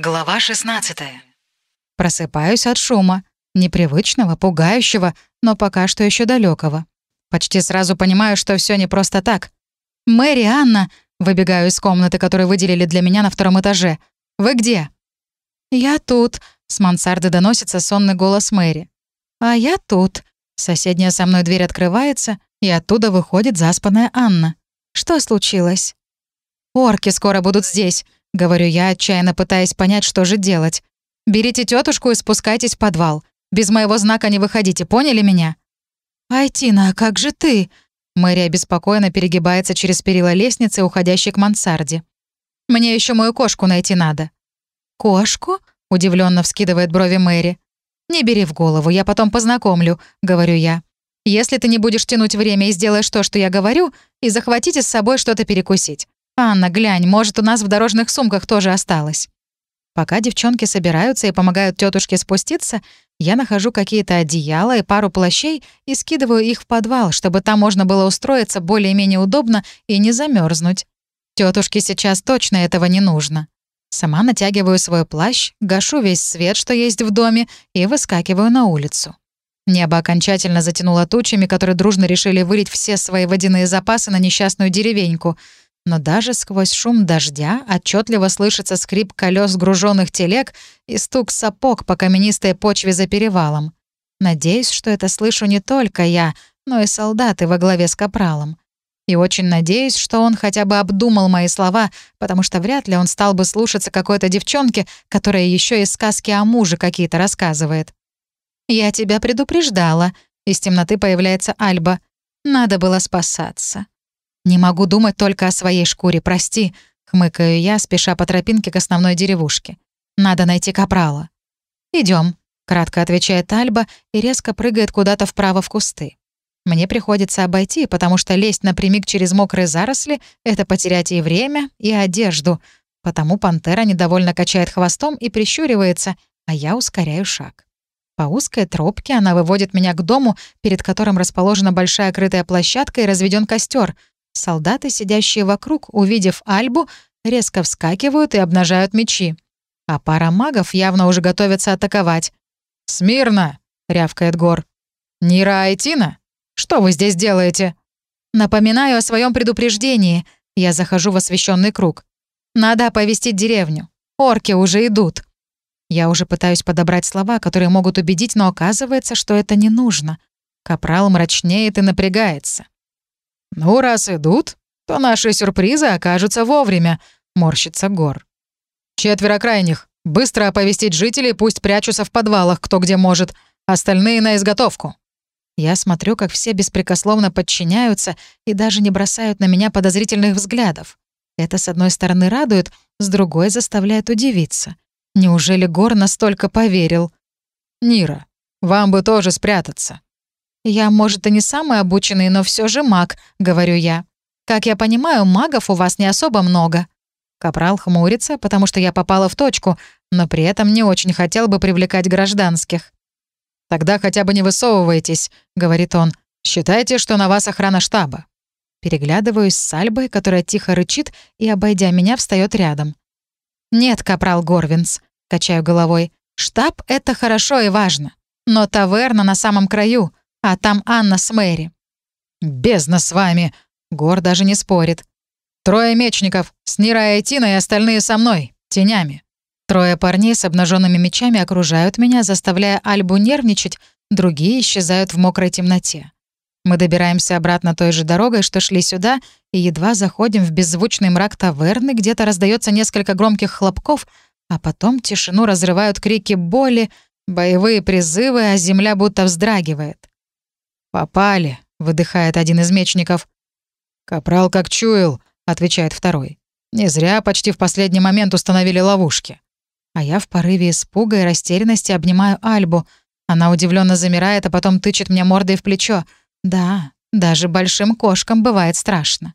Глава 16 Просыпаюсь от шума. Непривычного, пугающего, но пока что еще далекого. Почти сразу понимаю, что все не просто так. «Мэри, Анна!» — выбегаю из комнаты, которую выделили для меня на втором этаже. «Вы где?» «Я тут», — с мансарды доносится сонный голос Мэри. «А я тут». Соседняя со мной дверь открывается, и оттуда выходит заспанная Анна. «Что случилось?» «Орки скоро будут здесь», — говорю я, отчаянно пытаясь понять, что же делать. «Берите тетушку и спускайтесь в подвал. Без моего знака не выходите, поняли меня?» «Айтина, а как же ты?» Мэри обеспокоенно перегибается через перила лестницы, уходящей к мансарде. «Мне еще мою кошку найти надо». «Кошку?» — удивленно вскидывает брови Мэри. «Не бери в голову, я потом познакомлю», — говорю я. «Если ты не будешь тянуть время и сделаешь то, что я говорю, и захватите с собой что-то перекусить. «Анна, глянь, может, у нас в дорожных сумках тоже осталось». Пока девчонки собираются и помогают тетушке спуститься, я нахожу какие-то одеяла и пару плащей и скидываю их в подвал, чтобы там можно было устроиться более-менее удобно и не замерзнуть. Тетушке сейчас точно этого не нужно. Сама натягиваю свой плащ, гашу весь свет, что есть в доме, и выскакиваю на улицу. Небо окончательно затянуло тучами, которые дружно решили вылить все свои водяные запасы на несчастную деревеньку — но даже сквозь шум дождя отчетливо слышится скрип колес груженных телег и стук сапог по каменистой почве за перевалом. Надеюсь, что это слышу не только я, но и солдаты во главе с капралом. И очень надеюсь, что он хотя бы обдумал мои слова, потому что вряд ли он стал бы слушаться какой-то девчонки, которая еще и сказки о муже какие-то рассказывает. «Я тебя предупреждала», — из темноты появляется Альба. «Надо было спасаться». «Не могу думать только о своей шкуре, прости», — хмыкаю я, спеша по тропинке к основной деревушке. «Надо найти капрала». Идем, кратко отвечает Альба и резко прыгает куда-то вправо в кусты. Мне приходится обойти, потому что лезть напрямик через мокрые заросли — это потерять и время, и одежду. Потому пантера недовольно качает хвостом и прищуривается, а я ускоряю шаг. По узкой тропке она выводит меня к дому, перед которым расположена большая крытая площадка и разведен костер, Солдаты, сидящие вокруг, увидев Альбу, резко вскакивают и обнажают мечи. А пара магов явно уже готовятся атаковать. «Смирно!» — рявкает Гор. «Нира Айтина? Что вы здесь делаете?» «Напоминаю о своем предупреждении. Я захожу в освещенный круг. Надо оповестить деревню. Орки уже идут». Я уже пытаюсь подобрать слова, которые могут убедить, но оказывается, что это не нужно. Капрал мрачнеет и напрягается. «Ну, раз идут, то наши сюрпризы окажутся вовремя», — морщится Гор. «Четверо крайних. Быстро оповестить жителей, пусть прячутся в подвалах, кто где может. Остальные на изготовку». Я смотрю, как все беспрекословно подчиняются и даже не бросают на меня подозрительных взглядов. Это, с одной стороны, радует, с другой заставляет удивиться. Неужели Гор настолько поверил? «Нира, вам бы тоже спрятаться. «Я, может, и не самый обученный, но все же маг», — говорю я. «Как я понимаю, магов у вас не особо много». Капрал хмурится, потому что я попала в точку, но при этом не очень хотел бы привлекать гражданских. «Тогда хотя бы не высовывайтесь», — говорит он. «Считайте, что на вас охрана штаба». Переглядываюсь с Альбой, которая тихо рычит и, обойдя меня, встает рядом. «Нет, капрал Горвинс», — качаю головой. «Штаб — это хорошо и важно. Но таверна на самом краю а там Анна с Мэри». «Бездна с вами!» — Гор даже не спорит. «Трое мечников, с Нирой Айтина и остальные со мной, тенями». Трое парней с обнаженными мечами окружают меня, заставляя Альбу нервничать, другие исчезают в мокрой темноте. Мы добираемся обратно той же дорогой, что шли сюда, и едва заходим в беззвучный мрак таверны, где-то раздается несколько громких хлопков, а потом тишину разрывают крики боли, боевые призывы, а земля будто вздрагивает. «Попали», — выдыхает один из мечников. «Капрал как чуял», — отвечает второй. «Не зря почти в последний момент установили ловушки». А я в порыве испуга и растерянности обнимаю Альбу. Она удивленно замирает, а потом тычет мне мордой в плечо. «Да, даже большим кошкам бывает страшно».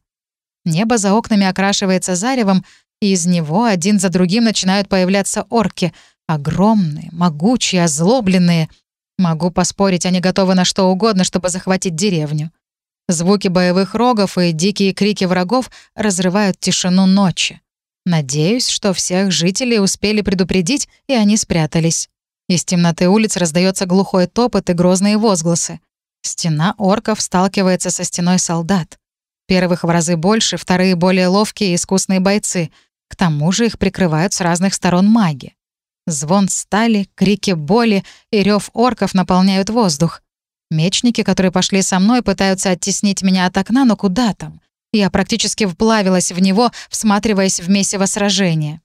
Небо за окнами окрашивается заревом, и из него один за другим начинают появляться орки. Огромные, могучие, озлобленные — Могу поспорить, они готовы на что угодно, чтобы захватить деревню. Звуки боевых рогов и дикие крики врагов разрывают тишину ночи. Надеюсь, что всех жителей успели предупредить, и они спрятались. Из темноты улиц раздается глухой топот и грозные возгласы. Стена орков сталкивается со стеной солдат. Первых в разы больше, вторые более ловкие и искусные бойцы. К тому же их прикрывают с разных сторон маги. Звон стали, крики боли и рев орков наполняют воздух. Мечники, которые пошли со мной, пытаются оттеснить меня от окна, но куда там? Я практически вплавилась в него, всматриваясь в месиво сражения.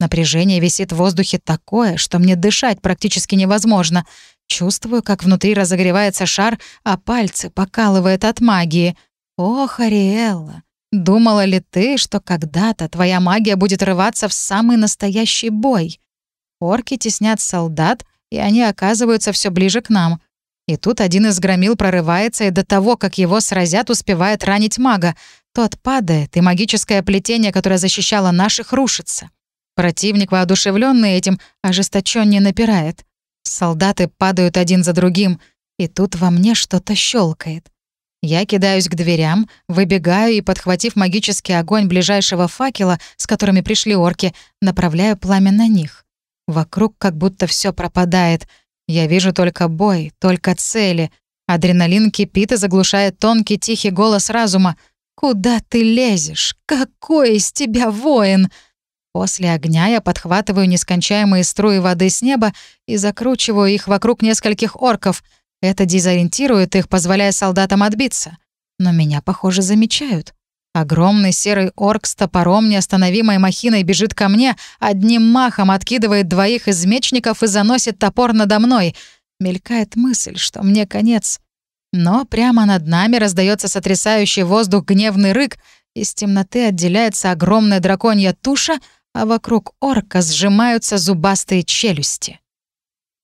Напряжение висит в воздухе такое, что мне дышать практически невозможно. Чувствую, как внутри разогревается шар, а пальцы покалывает от магии. Ох, Ариэлла, думала ли ты, что когда-то твоя магия будет рваться в самый настоящий бой? Орки теснят солдат, и они оказываются все ближе к нам. И тут один из громил прорывается, и до того, как его сразят, успевает ранить мага. Тот падает, и магическое плетение, которое защищало наших, рушится. Противник, воодушевленный этим, ожесточённее напирает. Солдаты падают один за другим, и тут во мне что-то щелкает. Я кидаюсь к дверям, выбегаю и, подхватив магический огонь ближайшего факела, с которыми пришли орки, направляю пламя на них. Вокруг как будто все пропадает. Я вижу только бой, только цели. Адреналин кипит и заглушает тонкий тихий голос разума. «Куда ты лезешь? Какой из тебя воин?» После огня я подхватываю нескончаемые струи воды с неба и закручиваю их вокруг нескольких орков. Это дезориентирует их, позволяя солдатам отбиться. Но меня, похоже, замечают. Огромный серый орк с топором неостановимой махиной бежит ко мне, одним махом откидывает двоих из мечников и заносит топор надо мной. Мелькает мысль, что мне конец. Но прямо над нами раздается сотрясающий воздух гневный рык, из темноты отделяется огромная драконья туша, а вокруг орка сжимаются зубастые челюсти.